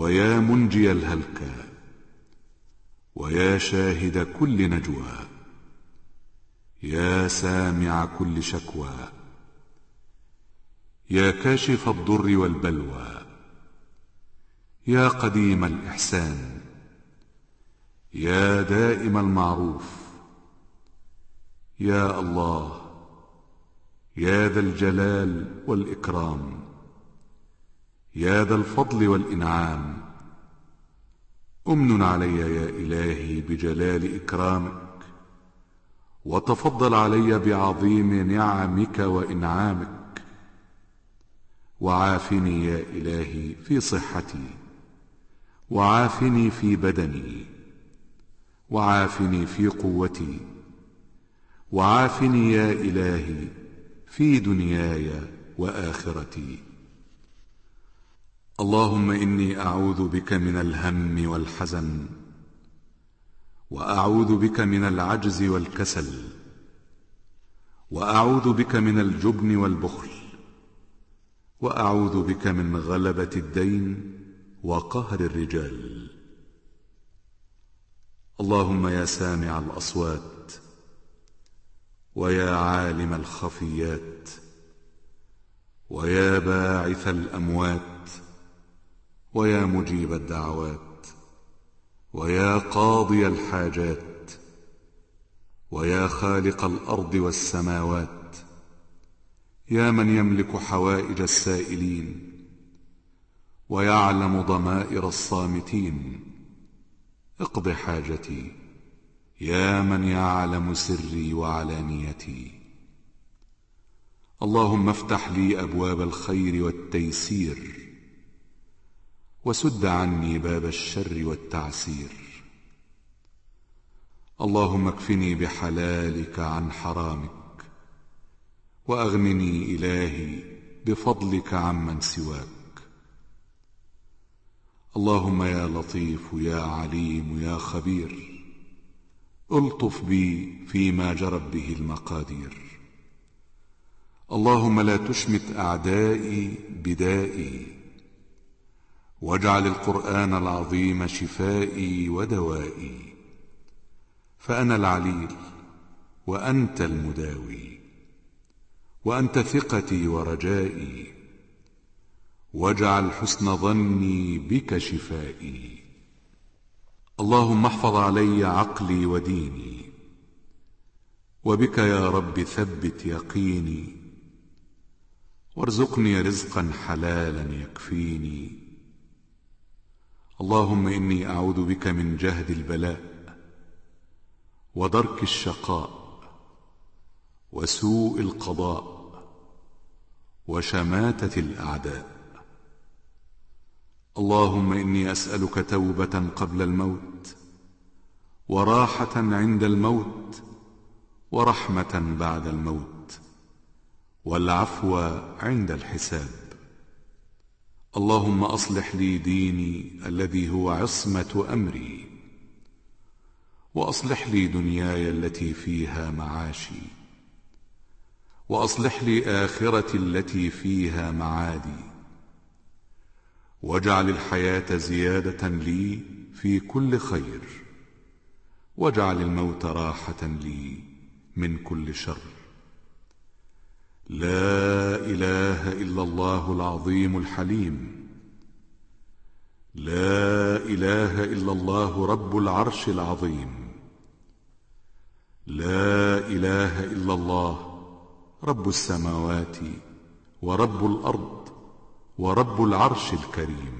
ويا منجي الهلكى ويا شاهد كل نجوى يا سامع كل شكوى يا كاشف الضر والبلوى يا قديم الإحسان يا دائم المعروف يا الله يا ذا الجلال والإكرام. يا ذا الفضل والإنعام. أمن علي يا إلهي بجلال إكرامك وتفضل علي بعظيم نعمك وإنعامك. وعافني يا إلهي في صحتي وعافني في بدني وعافني في قوتي وعافني يا إلهي في دنياي وآخرتي. اللهم إني أعوذ بك من الهم والحزن وأعوذ بك من العجز والكسل وأعوذ بك من الجبن والبخل وأعوذ بك من غلبة الدين وقهر الرجال. اللهم يا سامع الأصوات ويا عالم الخفيات ويا باعث الأموات. ويا مجيب الدعوات ويا قاضي الحاجات ويا خالق الأرض والسماوات يا من يملك حوائج السائلين ويعلم ضمائر الصامتين. اقض حاجتي يا من يعلم سري وعلانيتي. اللهم افتح لي أبواب الخير والتيسير. وسد عني باب الشر والتعسير. اللهم اكفني بحلالك عن حرامك وأغنني إلهي بفضلك عمن سواك. اللهم يا لطيف يا عليم يا خبير ألطف بي فيما جرت به المقادير. اللهم لا تشمت أعدائي بدائي واجعل القرآن العظيم شفائي ودوائي فأنا العليل وأنت المداوي وأنت ثقتي ورجائي واجعل حسن ظني بك شفائي. اللهم احفظ علي عقلي وديني وبك يا رب ثبت يقيني وارزقني رزقا حلالا يكفيني. اللهم إني أعوذ بك من جهد البلاء ودرك الشقاء وسوء القضاء وشماتة الأعداء. اللهم إني أسألك توبة قبل الموت وراحة عند الموت ورحمة بعد الموت والعفو عند الحساب. اللهم أصلح لي ديني الذي هو عصمة أمري وأصلح لي دنياي التي فيها معاشي وأصلح لي آخرتي التي فيها معادي واجعل الحياة زيادة لي في كل خير واجعل الموت راحة لي من كل شر. لا إله إلا الله العظيم الحليم. لا إله إلا الله رب العرش العظيم. لا إله إلا الله رب السماوات ورب الأرض ورب العرش الكريم.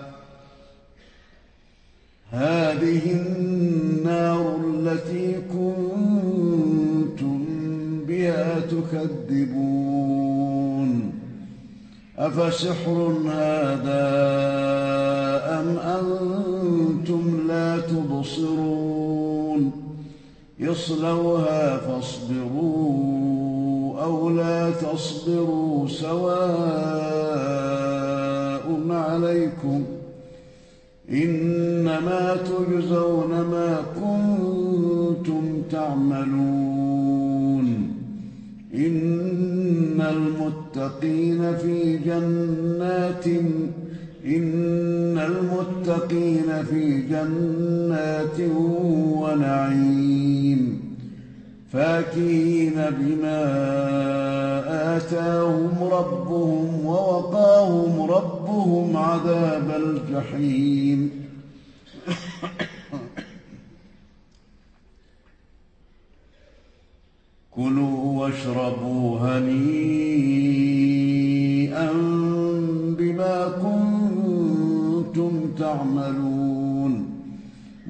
هذه النار التي كنتم بها تكذبون. أفسحر هذا أم أنتم لا تبصرون؟ اصلوها فاصبروا أو لا تصبروا سواء عليكم إنما تجزون ما كنتم تعملون. إن المتقين في جنات إن المتقين في جنات ونعيم. فاكهين بما آتاهم ربهم ووقاهم ربهم عذاب الجحيم. كلوا واشربوا هنيئا بما كنتم تعملون.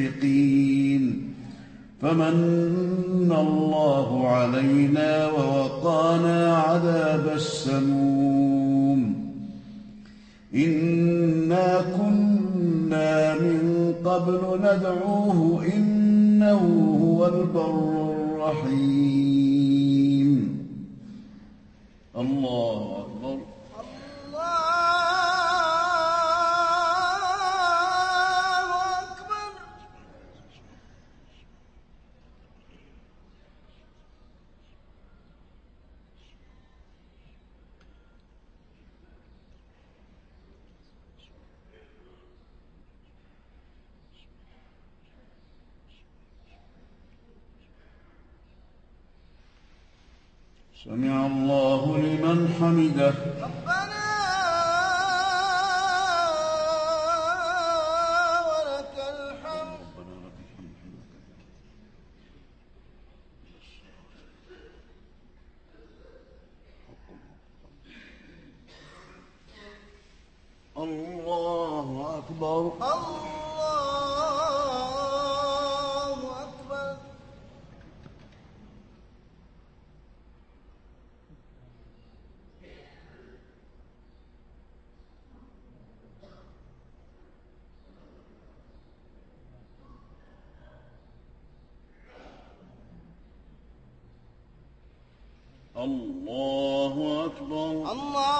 مشفقين فمن الله علينا ووقانا عذاب السموم. إنا كنا من قبل ندعوه إنه هو البر الرحيم. الله أكبر الله أكبر سمع الله لمن حمده. الله أكبر. الله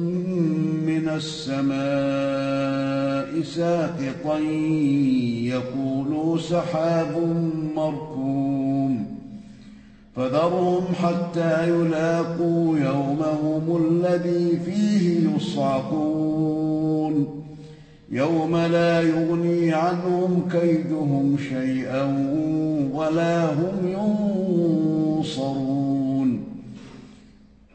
من السماء ساقطا يقولوا سحاب مركوم فذرهم حتى يلاقوا يومهم الذي فيه يصعقون يوم لا يغني عنهم كيدهم شيئا ولا هم ينصرون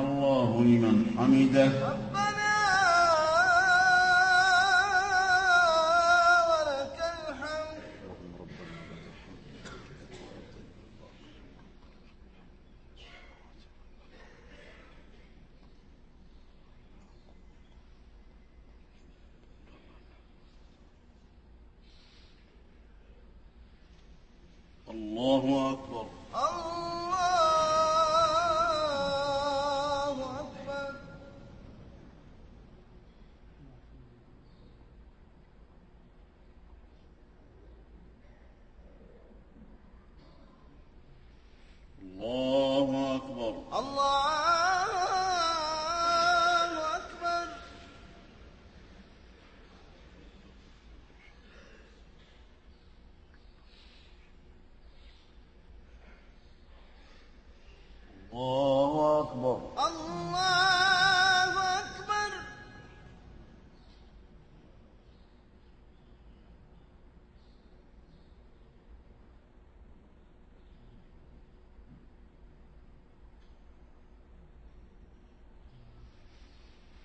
الله لمن حمده.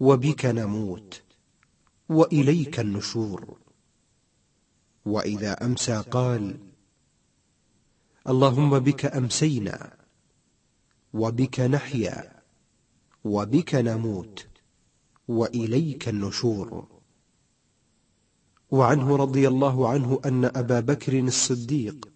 وبك نموت وإليك النشور. وإذا أمسى قال اللهم بك أمسينا وبك نحيا وبك نموت وإليك النشور. وعنه رضي الله عنه أن أبا بكر الصديق